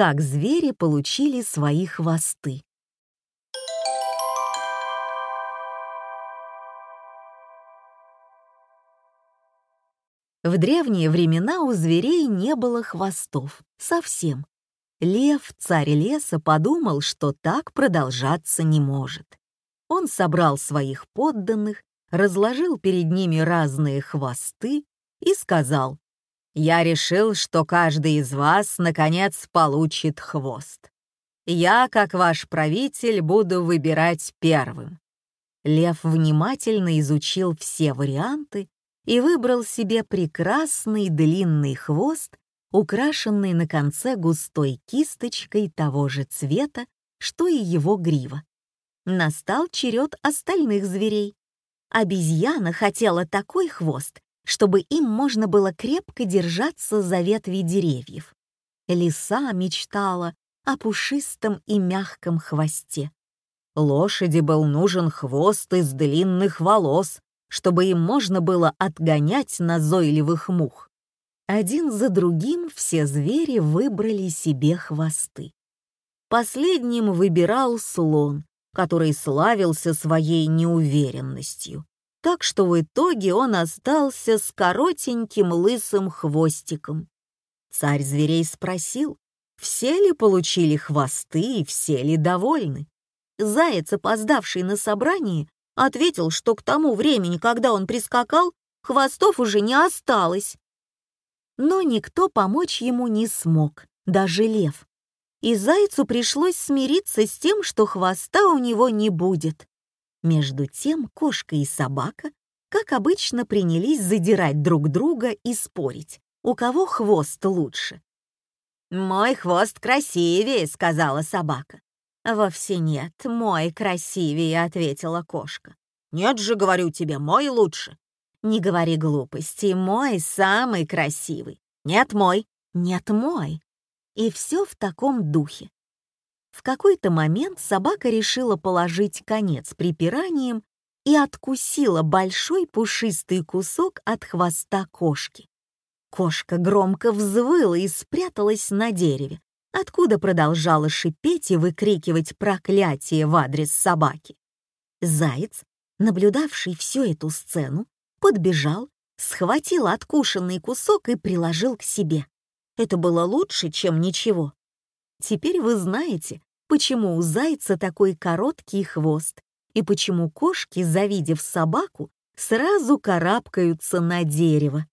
как звери получили свои хвосты. В древние времена у зверей не было хвостов. Совсем. Лев, царь леса, подумал, что так продолжаться не может. Он собрал своих подданных, разложил перед ними разные хвосты и сказал, «Я решил, что каждый из вас, наконец, получит хвост. Я, как ваш правитель, буду выбирать первым». Лев внимательно изучил все варианты и выбрал себе прекрасный длинный хвост, украшенный на конце густой кисточкой того же цвета, что и его грива. Настал черед остальных зверей. Обезьяна хотела такой хвост, чтобы им можно было крепко держаться за ветви деревьев. Лиса мечтала о пушистом и мягком хвосте. Лошади был нужен хвост из длинных волос, чтобы им можно было отгонять назойливых мух. Один за другим все звери выбрали себе хвосты. Последним выбирал слон, который славился своей неуверенностью, так что в итоге он остался с коротеньким лысым хвостиком. Царь зверей спросил, все ли получили хвосты и все ли довольны. Заяц, опоздавший на собрание, ответил, что к тому времени, когда он прискакал, хвостов уже не осталось. Но никто помочь ему не смог, даже лев. И зайцу пришлось смириться с тем, что хвоста у него не будет. Между тем кошка и собака, как обычно, принялись задирать друг друга и спорить, у кого хвост лучше. «Мой хвост красивее», — сказала собака. «Вовсе нет, мой красивее», — ответила кошка. «Нет же, говорю тебе, мой лучше». «Не говори глупости, мой самый красивый». «Нет, мой». «Нет, мой». И все в таком духе. В какой-то момент собака решила положить конец припираниям и откусила большой пушистый кусок от хвоста кошки. Кошка громко взвыла и спряталась на дереве, откуда продолжала шипеть и выкрикивать проклятие в адрес собаки. Заяц, наблюдавший всю эту сцену, подбежал, схватил откушенный кусок и приложил к себе. Это было лучше, чем ничего. Теперь вы знаете, почему у зайца такой короткий хвост и почему кошки, завидев собаку, сразу карабкаются на дерево.